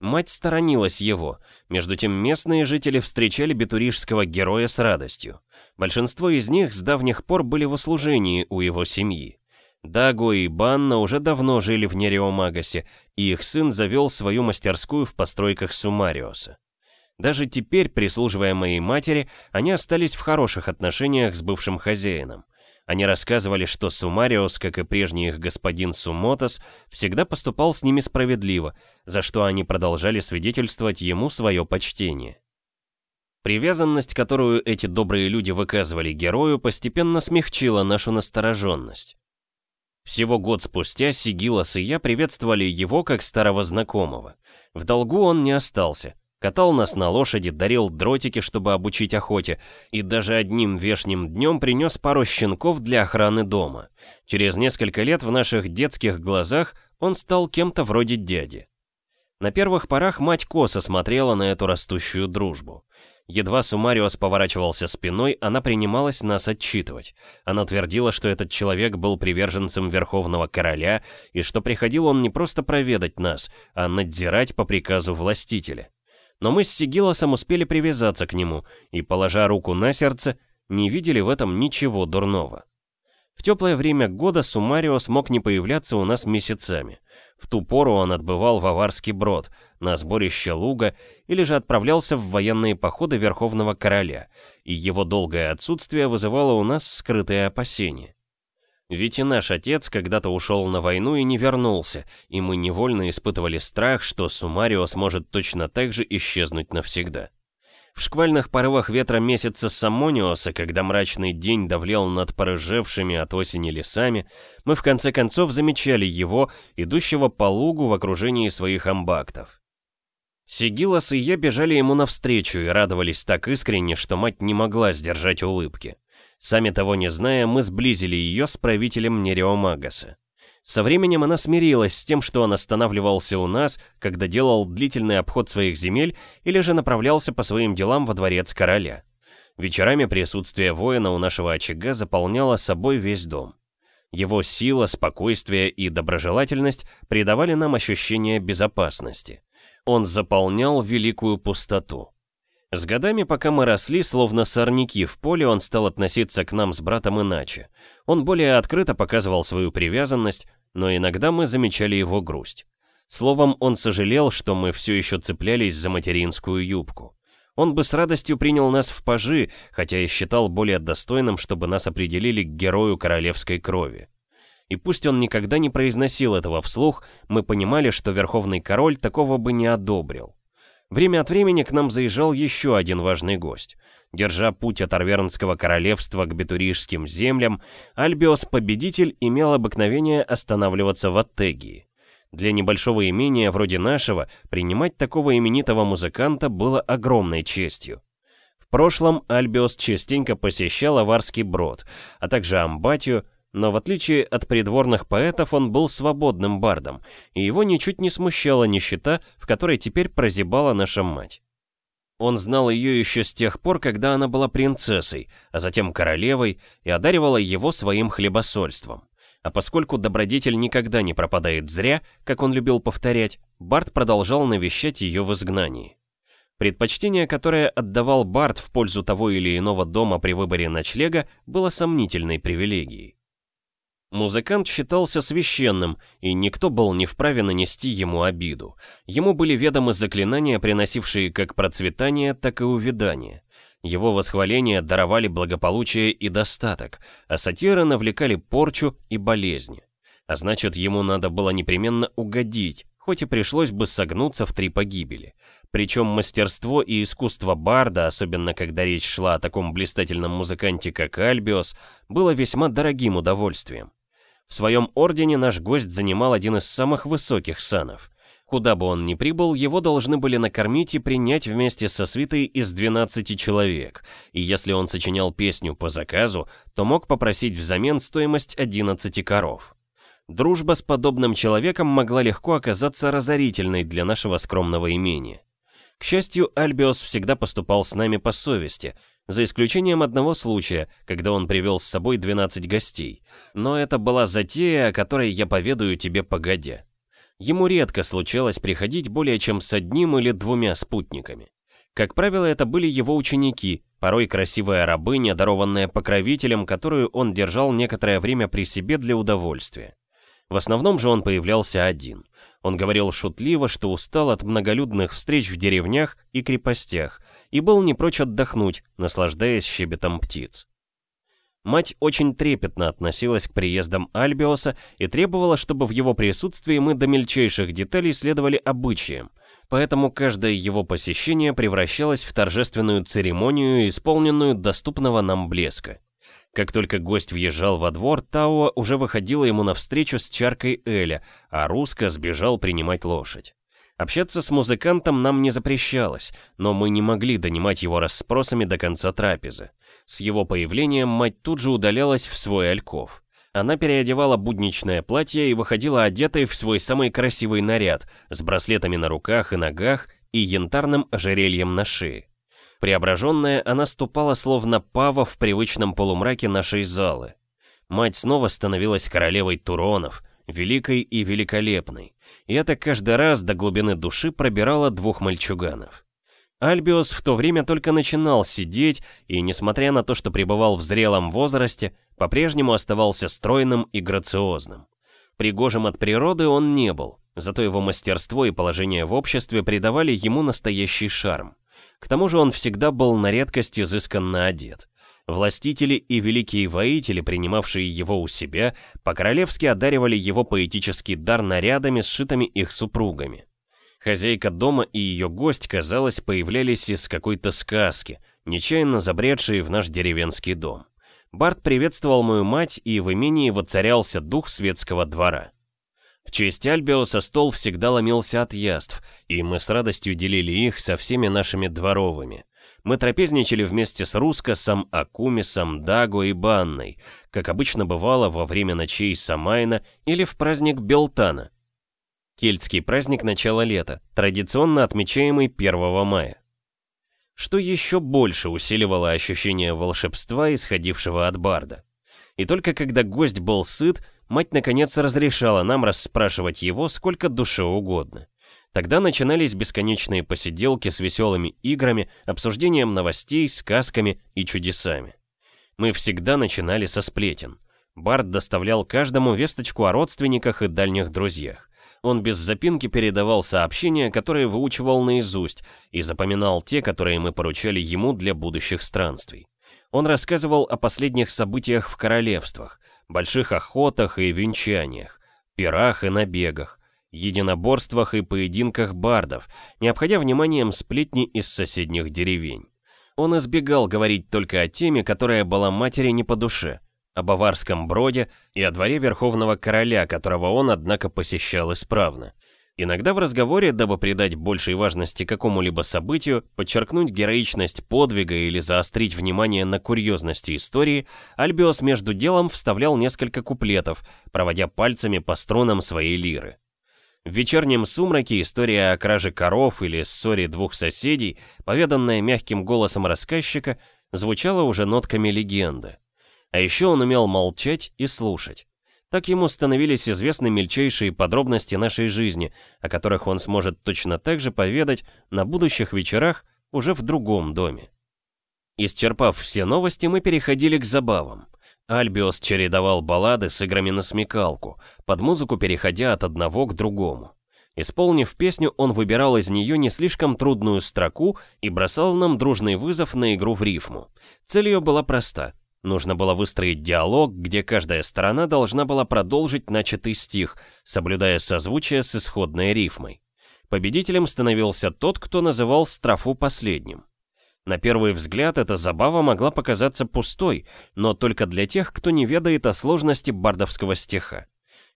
Speaker 1: Мать сторонилась его, между тем местные жители встречали бетурижского героя с радостью. Большинство из них с давних пор были в услужении у его семьи. Даго и Банна уже давно жили в Нереомагасе, и их сын завел свою мастерскую в постройках Сумариоса. Даже теперь, прислуживая моей матери, они остались в хороших отношениях с бывшим хозяином. Они рассказывали, что Сумариос, как и прежний их господин Сумотос, всегда поступал с ними справедливо, за что они продолжали свидетельствовать ему свое почтение. Привязанность, которую эти добрые люди выказывали герою, постепенно смягчила нашу настороженность. Всего год спустя Сигилас и я приветствовали его как старого знакомого. В долгу он не остался, катал нас на лошади, дарил дротики, чтобы обучить охоте, и даже одним вешним днем принес пару щенков для охраны дома. Через несколько лет в наших детских глазах он стал кем-то вроде дяди. На первых порах мать косо смотрела на эту растущую дружбу. Едва Сумариос поворачивался спиной, она принималась нас отчитывать. Она твердила, что этот человек был приверженцем Верховного Короля, и что приходил он не просто проведать нас, а надзирать по приказу властителя но мы с Сигилосом успели привязаться к нему и, положа руку на сердце, не видели в этом ничего дурного. В теплое время года Сумарио смог не появляться у нас месяцами. В ту пору он отбывал в Аварский брод, на сборище луга, или же отправлялся в военные походы Верховного Короля, и его долгое отсутствие вызывало у нас скрытые опасения. Ведь и наш отец когда-то ушел на войну и не вернулся, и мы невольно испытывали страх, что Сумарио сможет точно так же исчезнуть навсегда. В шквальных порывах ветра месяца Самониоса, когда мрачный день давлел над порыжевшими от осени лесами, мы в конце концов замечали его, идущего по лугу в окружении своих амбактов. Сигилас и я бежали ему навстречу и радовались так искренне, что мать не могла сдержать улыбки. Сами того не зная, мы сблизили ее с правителем Нереомагаса. Со временем она смирилась с тем, что он останавливался у нас, когда делал длительный обход своих земель или же направлялся по своим делам во дворец короля. Вечерами присутствие воина у нашего очага заполняло собой весь дом. Его сила, спокойствие и доброжелательность придавали нам ощущение безопасности. Он заполнял великую пустоту. С годами, пока мы росли, словно сорняки в поле, он стал относиться к нам с братом иначе. Он более открыто показывал свою привязанность, но иногда мы замечали его грусть. Словом, он сожалел, что мы все еще цеплялись за материнскую юбку. Он бы с радостью принял нас в пажи, хотя и считал более достойным, чтобы нас определили к герою королевской крови. И пусть он никогда не произносил этого вслух, мы понимали, что Верховный Король такого бы не одобрил. Время от времени к нам заезжал еще один важный гость. Держа путь от Арвернского королевства к бетурижским землям, Альбиос-победитель имел обыкновение останавливаться в Аттегии. Для небольшого имения вроде нашего принимать такого именитого музыканта было огромной честью. В прошлом Альбиос частенько посещал Аварский брод, а также Амбатию, но в отличие от придворных поэтов он был свободным бардом, и его ничуть не смущала нищета, в которой теперь прозябала наша мать. Он знал ее еще с тех пор, когда она была принцессой, а затем королевой, и одаривала его своим хлебосольством. А поскольку добродетель никогда не пропадает зря, как он любил повторять, Барт продолжал навещать ее в изгнании. Предпочтение, которое отдавал Барт в пользу того или иного дома при выборе ночлега, было сомнительной привилегией. Музыкант считался священным, и никто был не вправе нанести ему обиду. Ему были ведомы заклинания, приносившие как процветание, так и увядание. Его восхваления даровали благополучие и достаток, а сатиры навлекали порчу и болезни. А значит, ему надо было непременно угодить, хоть и пришлось бы согнуться в три погибели. Причем мастерство и искусство Барда, особенно когда речь шла о таком блистательном музыканте, как Альбиос, было весьма дорогим удовольствием. В своем ордене наш гость занимал один из самых высоких санов. Куда бы он ни прибыл, его должны были накормить и принять вместе со свитой из 12 человек, и если он сочинял песню по заказу, то мог попросить взамен стоимость 11 коров. Дружба с подобным человеком могла легко оказаться разорительной для нашего скромного имения. К счастью, Альбиос всегда поступал с нами по совести, за исключением одного случая, когда он привел с собой 12 гостей. Но это была затея, о которой я поведаю тебе погодя. Ему редко случалось приходить более чем с одним или двумя спутниками. Как правило, это были его ученики, порой красивая рабыня, дарованная покровителем, которую он держал некоторое время при себе для удовольствия. В основном же он появлялся один. Он говорил шутливо, что устал от многолюдных встреч в деревнях и крепостях, и был не прочь отдохнуть, наслаждаясь щебетом птиц. Мать очень трепетно относилась к приездам Альбиоса и требовала, чтобы в его присутствии мы до мельчайших деталей следовали обычаям, поэтому каждое его посещение превращалось в торжественную церемонию, исполненную доступного нам блеска. Как только гость въезжал во двор, Тауа уже выходила ему навстречу с чаркой Эля, а Руска сбежал принимать лошадь. Общаться с музыкантом нам не запрещалось, но мы не могли донимать его расспросами до конца трапезы. С его появлением мать тут же удалялась в свой альков. Она переодевала будничное платье и выходила одетой в свой самый красивый наряд, с браслетами на руках и ногах и янтарным ожерельем на шее. Преображенная, она ступала словно пава в привычном полумраке нашей залы. Мать снова становилась королевой Туронов, великой и великолепной, и это каждый раз до глубины души пробирало двух мальчуганов. Альбиос в то время только начинал сидеть, и, несмотря на то, что пребывал в зрелом возрасте, по-прежнему оставался стройным и грациозным. Пригожим от природы он не был, зато его мастерство и положение в обществе придавали ему настоящий шарм. К тому же он всегда был на редкость изысканно одет. Властители и великие воители, принимавшие его у себя, по-королевски одаривали его поэтический дар нарядами, сшитыми их супругами. Хозяйка дома и ее гость, казалось, появлялись из какой-то сказки, нечаянно забредшие в наш деревенский дом. Барт приветствовал мою мать, и в имении воцарялся дух светского двора. В честь Альбиоса стол всегда ломился от яств, и мы с радостью делили их со всеми нашими дворовыми. Мы трапезничали вместе с Рускосом, Акумисом, Даго и Банной, как обычно бывало во время ночей Самайна или в праздник Белтана, Кельтский праздник начала лета, традиционно отмечаемый 1 мая. Что еще больше усиливало ощущение волшебства, исходившего от Барда. И только когда гость был сыт, мать наконец разрешала нам расспрашивать его сколько душе угодно. Тогда начинались бесконечные посиделки с веселыми играми, обсуждением новостей, сказками и чудесами. Мы всегда начинали со сплетен. Бард доставлял каждому весточку о родственниках и дальних друзьях. Он без запинки передавал сообщения, которые выучивал наизусть, и запоминал те, которые мы поручали ему для будущих странствий. Он рассказывал о последних событиях в королевствах, больших охотах и венчаниях, пирах и набегах, единоборствах и поединках бардов, не обходя вниманием сплетни из соседних деревень. Он избегал говорить только о теме, которая была матери не по душе, о Баварском броде и о дворе Верховного Короля, которого он, однако, посещал исправно. Иногда в разговоре, дабы придать большей важности какому-либо событию, подчеркнуть героичность подвига или заострить внимание на курьезности истории, Альбиос между делом вставлял несколько куплетов, проводя пальцами по струнам своей лиры. В вечернем сумраке история о краже коров или ссоре двух соседей, поведанная мягким голосом рассказчика, звучала уже нотками легенды. А еще он умел молчать и слушать. Так ему становились известны мельчайшие подробности нашей жизни, о которых он сможет точно так же поведать на будущих вечерах уже в другом доме. Исчерпав все новости, мы переходили к забавам. Альбиос чередовал баллады с играми на смекалку, под музыку переходя от одного к другому. Исполнив песню, он выбирал из нее не слишком трудную строку и бросал нам дружный вызов на игру в рифму. Цель ее была проста — Нужно было выстроить диалог, где каждая сторона должна была продолжить начатый стих, соблюдая созвучие с исходной рифмой. Победителем становился тот, кто называл строфу последним. На первый взгляд эта забава могла показаться пустой, но только для тех, кто не ведает о сложности бардовского стиха.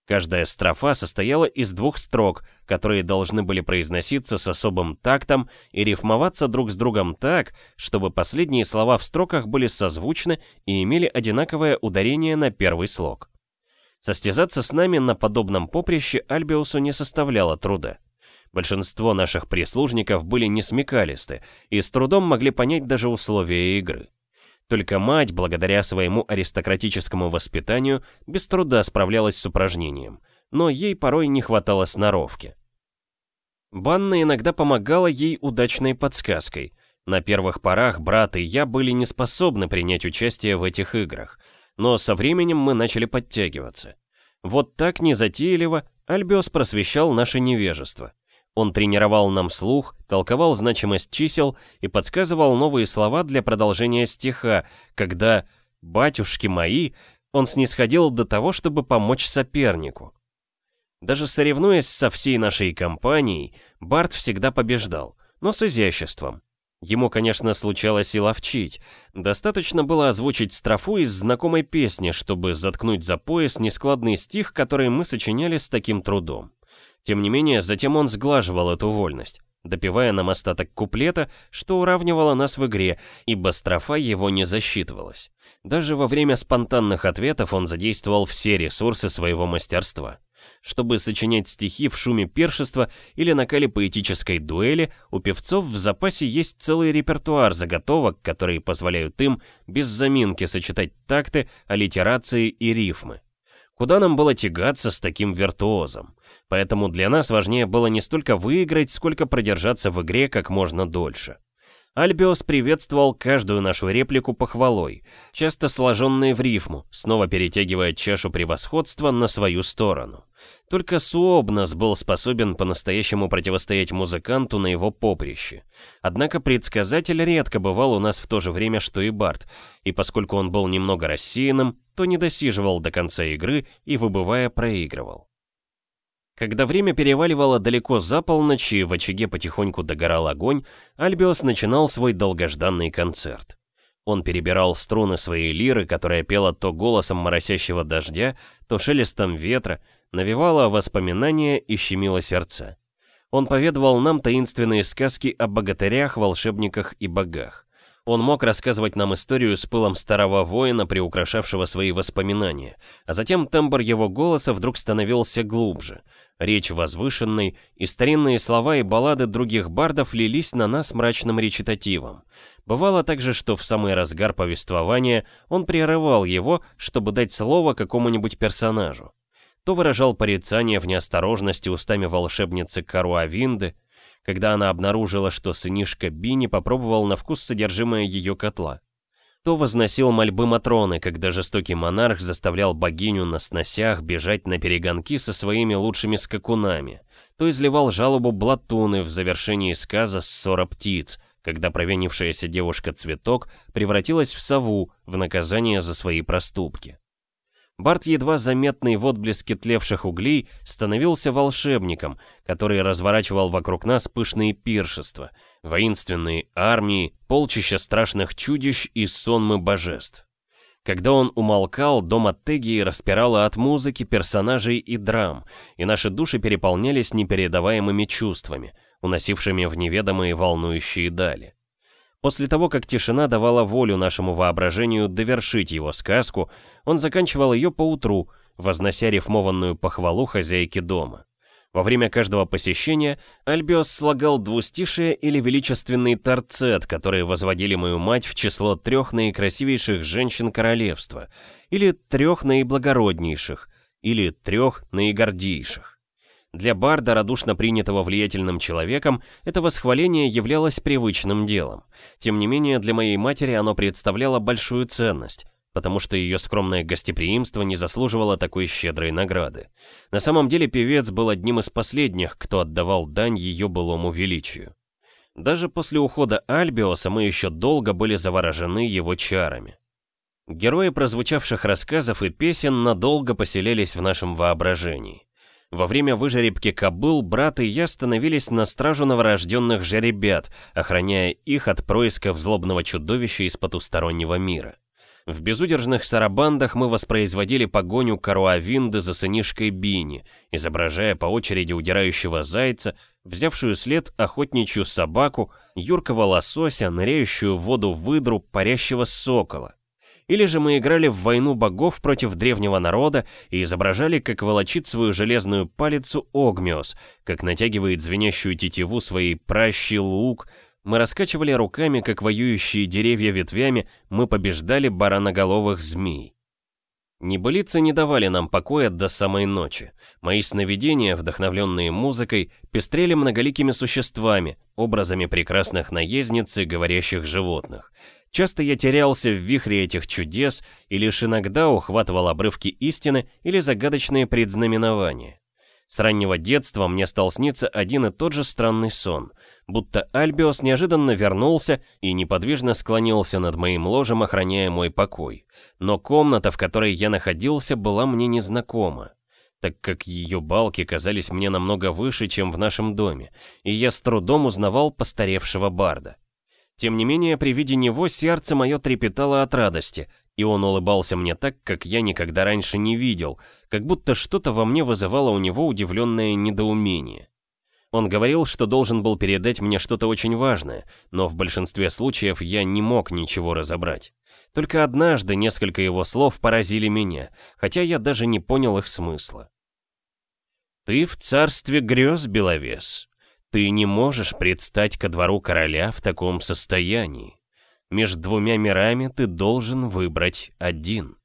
Speaker 1: Каждая строфа состояла из двух строк, которые должны были произноситься с особым тактом и рифмоваться друг с другом так, чтобы последние слова в строках были созвучны и имели одинаковое ударение на первый слог. Состязаться с нами на подобном поприще Альбиусу не составляло труда. Большинство наших прислужников были несмекалисты и с трудом могли понять даже условия игры. Только мать, благодаря своему аристократическому воспитанию, без труда справлялась с упражнением, но ей порой не хватало сноровки. Банна иногда помогала ей удачной подсказкой. На первых порах брат и я были не способны принять участие в этих играх, но со временем мы начали подтягиваться. Вот так незатейливо Альбиос просвещал наше невежество. Он тренировал нам слух, толковал значимость чисел и подсказывал новые слова для продолжения стиха, когда «батюшки мои» он снисходил до того, чтобы помочь сопернику. Даже соревнуясь со всей нашей компанией, Барт всегда побеждал, но с изяществом. Ему, конечно, случалось и ловчить. Достаточно было озвучить строфу из знакомой песни, чтобы заткнуть за пояс нескладный стих, который мы сочиняли с таким трудом. Тем не менее, затем он сглаживал эту вольность, допивая нам остаток куплета, что уравнивало нас в игре, ибо строфа его не засчитывалась. Даже во время спонтанных ответов он задействовал все ресурсы своего мастерства. Чтобы сочинять стихи в шуме пиршества или накале поэтической дуэли, у певцов в запасе есть целый репертуар заготовок, которые позволяют им без заминки сочетать такты, аллитерации и рифмы. Куда нам было тягаться с таким виртуозом? Поэтому для нас важнее было не столько выиграть, сколько продержаться в игре как можно дольше. Альбиос приветствовал каждую нашу реплику похвалой, часто сложенные в рифму, снова перетягивая чашу превосходства на свою сторону. Только Суобнос был способен по-настоящему противостоять музыканту на его поприще. Однако предсказатель редко бывал у нас в то же время, что и Барт, и поскольку он был немного рассеянным, то не досиживал до конца игры и, выбывая, проигрывал. Когда время переваливало далеко за полночь и в очаге потихоньку догорал огонь, Альбиос начинал свой долгожданный концерт. Он перебирал струны своей лиры, которая пела то голосом моросящего дождя, то шелестом ветра, навевала воспоминания и щемила сердца. Он поведывал нам таинственные сказки о богатырях, волшебниках и богах. Он мог рассказывать нам историю с пылом старого воина, приукрашавшего свои воспоминания, а затем тембр его голоса вдруг становился глубже, речь возвышенной, и старинные слова и баллады других бардов лились на нас мрачным речитативом. Бывало также, что в самый разгар повествования он прерывал его, чтобы дать слово какому-нибудь персонажу. То выражал порицание в неосторожности устами волшебницы Каруавинды, когда она обнаружила, что сынишка Бини попробовал на вкус содержимое ее котла. То возносил мольбы Матроны, когда жестокий монарх заставлял богиню на сносях бежать на перегонки со своими лучшими скакунами, то изливал жалобу Блатуны в завершении сказа «Ссора птиц», когда провинившаяся девушка Цветок превратилась в сову в наказание за свои проступки. Барт, едва заметный в отблеске тлевших углей, становился волшебником, который разворачивал вокруг нас пышные пиршества, воинственные армии, полчища страшных чудищ и сонмы божеств. Когда он умолкал, дом Аттегии распирало от музыки, персонажей и драм, и наши души переполнялись непередаваемыми чувствами, уносившими в неведомые волнующие дали. После того, как тишина давала волю нашему воображению довершить его сказку, он заканчивал ее поутру, вознося рифмованную похвалу хозяйки дома. Во время каждого посещения Альбиос слагал двустишие или величественный торцет, которые возводили мою мать в число трех наикрасивейших женщин королевства, или трех наиблагороднейших, или трех наигордейших. Для барда, радушно принятого влиятельным человеком, это восхваление являлось привычным делом. Тем не менее, для моей матери оно представляло большую ценность, потому что ее скромное гостеприимство не заслуживало такой щедрой награды. На самом деле певец был одним из последних, кто отдавал дань ее былому величию. Даже после ухода Альбиоса мы еще долго были заворожены его чарами. Герои прозвучавших рассказов и песен надолго поселялись в нашем воображении. Во время выжеребки кобыл брат и я становились на стражу новорожденных жеребят, охраняя их от происков злобного чудовища из потустороннего мира. В безудержных сарабандах мы воспроизводили погоню Каруавинды за сынишкой Бини, изображая по очереди удирающего зайца, взявшую след охотничью собаку, юркого лосося, ныряющую в воду выдру, парящего сокола. Или же мы играли в войну богов против древнего народа и изображали, как волочит свою железную палицу Огмиос, как натягивает звенящую тетиву своей пращи лук, мы раскачивали руками, как воюющие деревья ветвями, мы побеждали бараноголовых змей. Небылицы не давали нам покоя до самой ночи. Мои сновидения, вдохновленные музыкой, пестрели многоликими существами, образами прекрасных наездниц и говорящих животных. Часто я терялся в вихре этих чудес и лишь иногда ухватывал обрывки истины или загадочные предзнаменования. С раннего детства мне стал сниться один и тот же странный сон, будто Альбиос неожиданно вернулся и неподвижно склонился над моим ложем, охраняя мой покой. Но комната, в которой я находился, была мне незнакома, так как ее балки казались мне намного выше, чем в нашем доме, и я с трудом узнавал постаревшего барда. Тем не менее, при виде него сердце мое трепетало от радости, и он улыбался мне так, как я никогда раньше не видел, как будто что-то во мне вызывало у него удивленное недоумение. Он говорил, что должен был передать мне что-то очень важное, но в большинстве случаев я не мог ничего разобрать. Только однажды несколько его слов поразили меня, хотя я даже не понял их смысла. «Ты в царстве грез, Беловес. Ты не можешь предстать ко двору короля в таком состоянии. Между двумя мирами ты должен выбрать один.